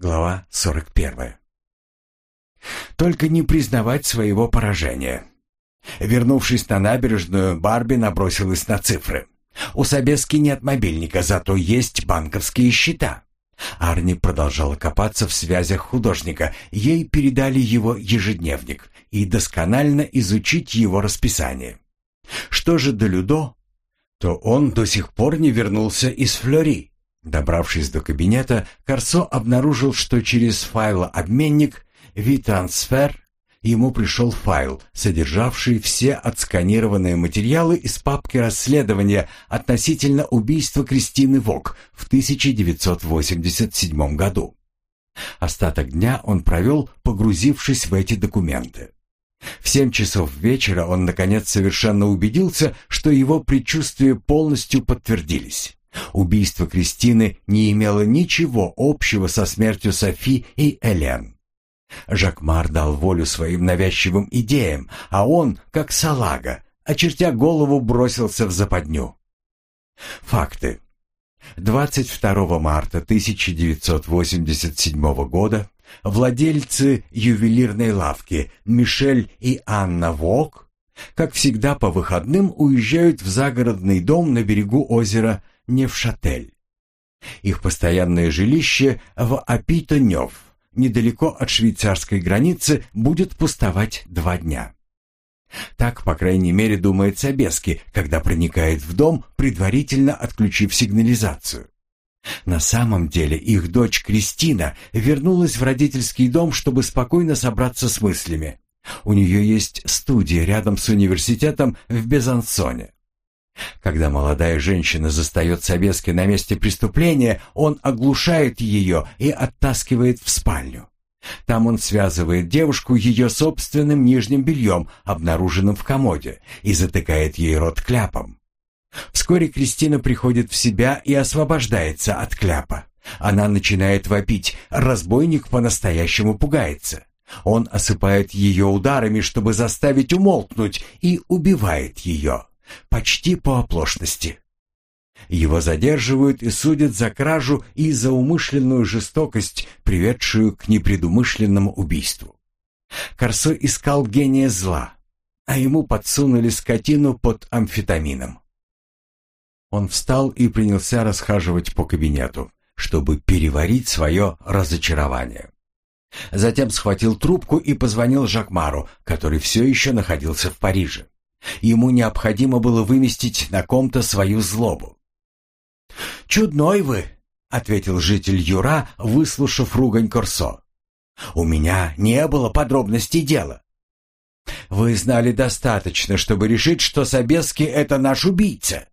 Глава 41. Только не признавать своего поражения. Вернувшись на набережную, Барби набросилась на цифры. У Собески нет мобильника, зато есть банковские счета. Арни продолжала копаться в связях художника. Ей передали его ежедневник и досконально изучить его расписание. Что же до Людо, то он до сих пор не вернулся из Флори. Добравшись до кабинета, Корсо обнаружил, что через файлообменник «Витрансфер» ему пришел файл, содержавший все отсканированные материалы из папки расследования относительно убийства Кристины Вок в 1987 году. Остаток дня он провел, погрузившись в эти документы. В семь часов вечера он, наконец, совершенно убедился, что его предчувствия полностью подтвердились. Убийство Кристины не имело ничего общего со смертью Софи и Элен. Жакмар дал волю своим навязчивым идеям, а он, как салага, очертя голову, бросился в западню. Факты. 22 марта 1987 года владельцы ювелирной лавки Мишель и Анна Вок, как всегда по выходным, уезжают в загородный дом на берегу озера Невшатель. Их постоянное жилище в Апито-Нев – недалеко от швейцарской границы, будет пустовать два дня. Так, по крайней мере, думает Собески, когда проникает в дом, предварительно отключив сигнализацию. На самом деле их дочь Кристина вернулась в родительский дом, чтобы спокойно собраться с мыслями. У нее есть студия рядом с университетом в Безансоне. Когда молодая женщина застает Собески на месте преступления, он оглушает ее и оттаскивает в спальню. Там он связывает девушку ее собственным нижним бельем, обнаруженным в комоде, и затыкает ей рот кляпом. Вскоре Кристина приходит в себя и освобождается от кляпа. Она начинает вопить, разбойник по-настоящему пугается. Он осыпает ее ударами, чтобы заставить умолкнуть, и убивает ее. Почти по оплошности. Его задерживают и судят за кражу и за умышленную жестокость, приведшую к непредумышленному убийству. Корсо искал гения зла, а ему подсунули скотину под амфетамином. Он встал и принялся расхаживать по кабинету, чтобы переварить свое разочарование. Затем схватил трубку и позвонил Жакмару, который все еще находился в Париже. Ему необходимо было выместить на ком-то свою злобу. «Чудной вы!» — ответил житель Юра, выслушав ругань Корсо. «У меня не было подробностей дела». «Вы знали достаточно, чтобы решить, что Собеский — это наш убийца».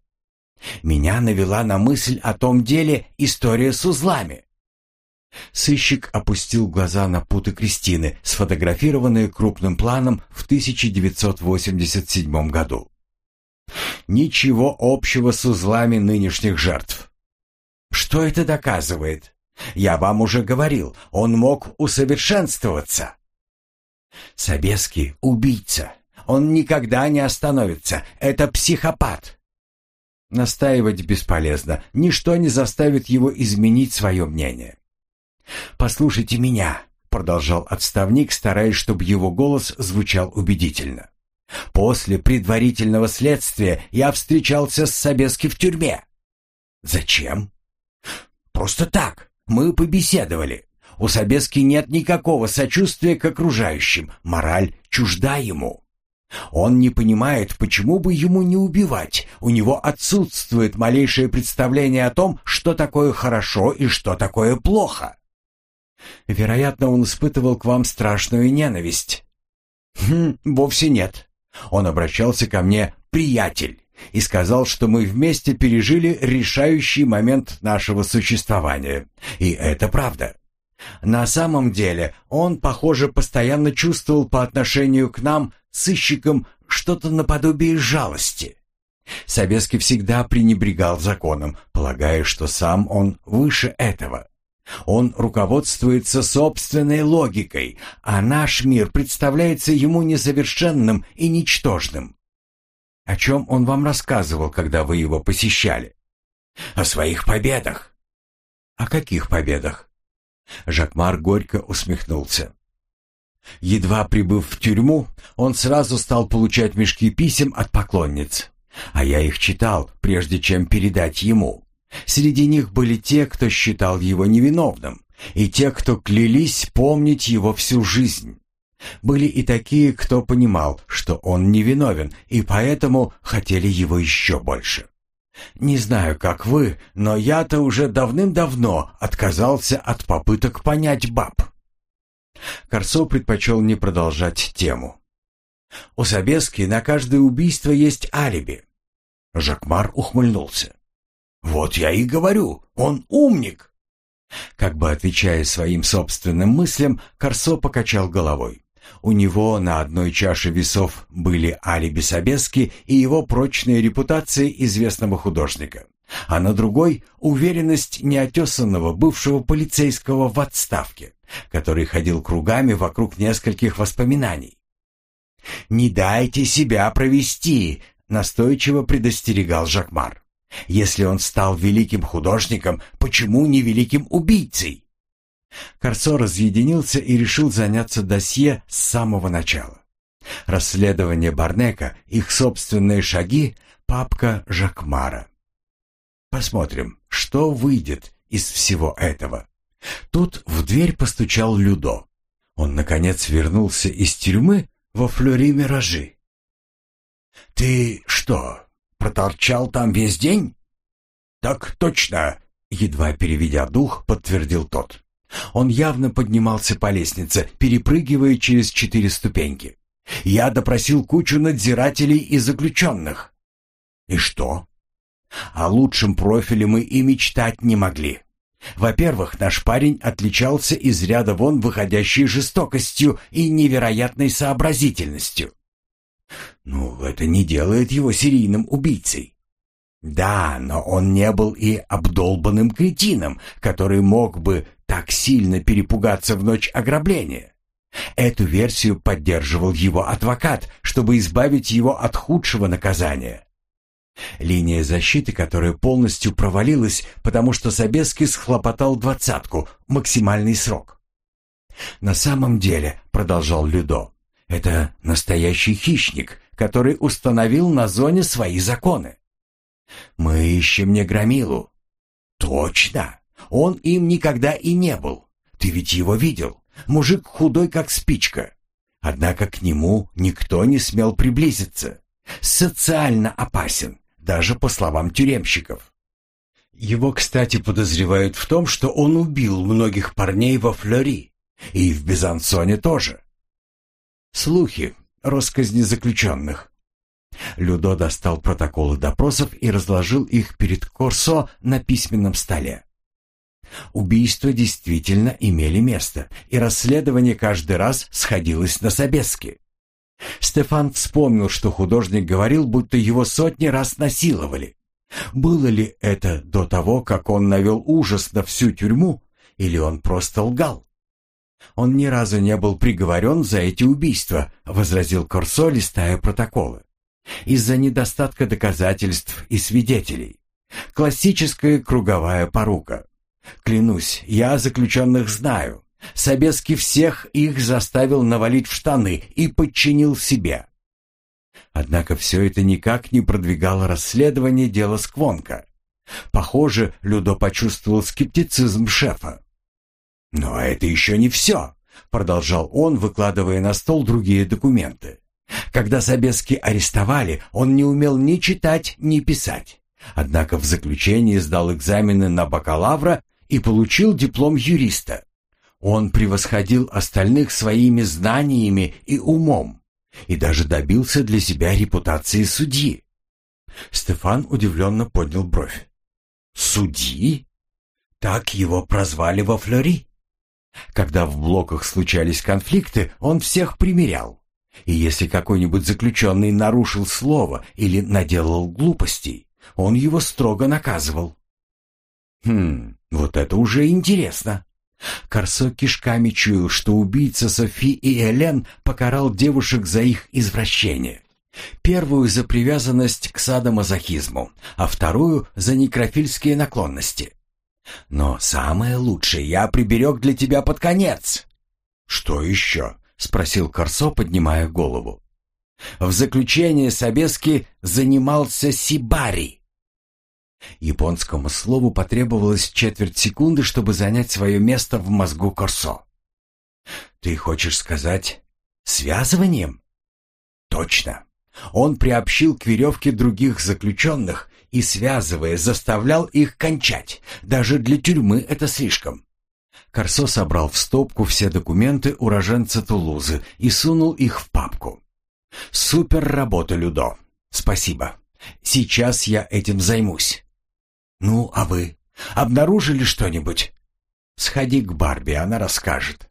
Меня навела на мысль о том деле история с узлами. Сыщик опустил глаза на путы Кристины, сфотографированные крупным планом в 1987 году. Ничего общего с узлами нынешних жертв. Что это доказывает? Я вам уже говорил, он мог усовершенствоваться. Собеский — убийца. Он никогда не остановится. Это психопат. Настаивать бесполезно. Ничто не заставит его изменить свое мнение. «Послушайте меня», — продолжал отставник, стараясь, чтобы его голос звучал убедительно. «После предварительного следствия я встречался с Собески в тюрьме». «Зачем?» «Просто так. Мы побеседовали. У Собески нет никакого сочувствия к окружающим. Мораль чужда ему». Он не понимает, почему бы ему не убивать. У него отсутствует малейшее представление о том, что такое хорошо и что такое плохо. Вероятно, он испытывал к вам страшную ненависть. Хм, вовсе нет. Он обращался ко мне «приятель» и сказал, что мы вместе пережили решающий момент нашего существования. И это правда. На самом деле он, похоже, постоянно чувствовал по отношению к нам, сыщикам, что-то наподобие жалости. Собеский всегда пренебрегал законом, полагая, что сам он выше этого. Он руководствуется собственной логикой, а наш мир представляется ему несовершенным и ничтожным. О чем он вам рассказывал, когда вы его посещали? О своих победах. О каких победах? Жакмар горько усмехнулся. Едва прибыв в тюрьму, он сразу стал получать мешки писем от поклонниц. А я их читал, прежде чем передать ему. Среди них были те, кто считал его невиновным, и те, кто клялись помнить его всю жизнь. Были и такие, кто понимал, что он невиновен, и поэтому хотели его еще больше. Не знаю, как вы, но я-то уже давным-давно отказался от попыток понять баб. Корсо предпочел не продолжать тему. У Собески на каждое убийство есть алиби. Жакмар ухмыльнулся. Вот я и говорю, он умник. Как бы отвечая своим собственным мыслям, Корсо покачал головой. У него на одной чаше весов были алиби Собески и его прочная репутация известного художника, а на другой — уверенность неотесанного бывшего полицейского в отставке, который ходил кругами вокруг нескольких воспоминаний. «Не дайте себя провести», — настойчиво предостерегал Жакмар. «Если он стал великим художником, почему не великим убийцей?» Корцо разъединился и решил заняться досье с самого начала. Расследование Барнека, их собственные шаги, папка Жакмара. Посмотрим, что выйдет из всего этого. Тут в дверь постучал Людо. Он, наконец, вернулся из тюрьмы во Флюри-Миражи. «Ты что, проторчал там весь день?» «Так точно», — едва переведя дух, подтвердил тот. Он явно поднимался по лестнице, перепрыгивая через четыре ступеньки. Я допросил кучу надзирателей и заключенных. И что? О лучшем профиле мы и мечтать не могли. Во-первых, наш парень отличался из ряда вон выходящей жестокостью и невероятной сообразительностью. Ну, это не делает его серийным убийцей. Да, но он не был и обдолбанным кретином, который мог бы так сильно перепугаться в ночь ограбления. Эту версию поддерживал его адвокат, чтобы избавить его от худшего наказания. Линия защиты, которая полностью провалилась, потому что Собеский схлопотал двадцатку, максимальный срок. «На самом деле», — продолжал Людо, — «это настоящий хищник, который установил на зоне свои законы. Мы ищем не громилу». «Точно! Он им никогда и не был. Ты ведь его видел. Мужик худой, как спичка. Однако к нему никто не смел приблизиться. Социально опасен, даже по словам тюремщиков. Его, кстати, подозревают в том, что он убил многих парней во Флори. И в Безансоне тоже. Слухи, росказни заключенных. Людо достал протоколы допросов и разложил их перед Корсо на письменном столе. Убийства действительно имели место, и расследование каждый раз сходилось на Собеске. Стефан вспомнил, что художник говорил, будто его сотни раз насиловали. Было ли это до того, как он навел ужас на всю тюрьму, или он просто лгал? «Он ни разу не был приговорен за эти убийства», — возразил Корсо, листая протоколы. «Из-за недостатка доказательств и свидетелей. Классическая круговая порука. Клянусь, я заключенных знаю. Собески всех их заставил навалить в штаны и подчинил себе. Однако все это никак не продвигало расследование дела Сквонка. Похоже, Людо почувствовал скептицизм шефа. «Но это еще не все», — продолжал он, выкладывая на стол другие документы. «Когда Собески арестовали, он не умел ни читать, ни писать. Однако в заключении сдал экзамены на бакалавра и получил диплом юриста. Он превосходил остальных своими знаниями и умом и даже добился для себя репутации судьи. Стефан удивленно поднял бровь. «Судьи? Так его прозвали во Флори?» Когда в блоках случались конфликты, он всех примирял. И если какой-нибудь заключенный нарушил слово или наделал глупостей, он его строго наказывал. Хм, вот это уже интересно. Корсо кишками чуял, что убийца Софи и Элен покарал девушек за их извращение. Первую за привязанность к садомазохизму, а вторую за некрофильские наклонности. Но самое лучшее я приберег для тебя под конец. Что еще? Спросил Корсо, поднимая голову. В заключение Собески занимался Сибари. Японскому слову потребовалось четверть секунды, чтобы занять свое место в мозгу Корсо. «Ты хочешь сказать связыванием?» «Точно. Он приобщил к веревке других заключенных и, связывая, заставлял их кончать. Даже для тюрьмы это слишком». Корсо собрал в стопку все документы уроженца Тулузы и сунул их в папку. «Супер работа, Людо. Спасибо. Сейчас я этим займусь». «Ну, а вы? Обнаружили что-нибудь?» «Сходи к Барби, она расскажет».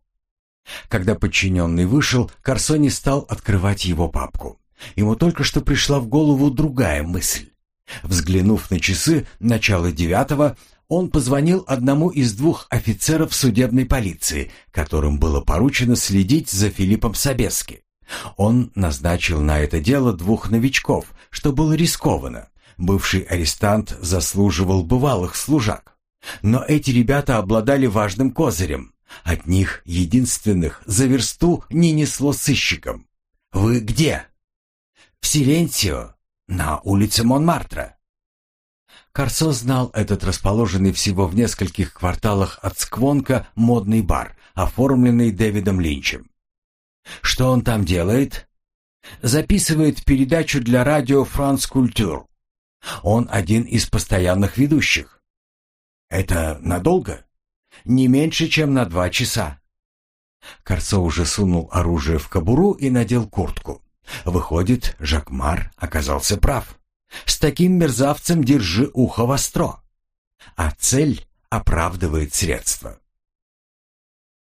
Когда подчиненный вышел, Корсо не стал открывать его папку. Ему только что пришла в голову другая мысль. Взглянув на часы начало девятого, он позвонил одному из двух офицеров судебной полиции, которым было поручено следить за Филиппом Собески. Он назначил на это дело двух новичков, что было рискованно. Бывший арестант заслуживал бывалых служак. Но эти ребята обладали важным козырем. От них единственных за версту не несло сыщиком. «Вы где?» «В Силенсио, на улице Монмартра». Корсо знал этот расположенный всего в нескольких кварталах от Сквонка модный бар, оформленный Дэвидом Линчем. Что он там делает? Записывает передачу для радио «Франс Культур». Он один из постоянных ведущих. Это надолго? Не меньше, чем на два часа. Корцо уже сунул оружие в кобуру и надел куртку. Выходит, Жакмар оказался прав. С таким мерзавцем держи ухо востро. А цель оправдывает средства.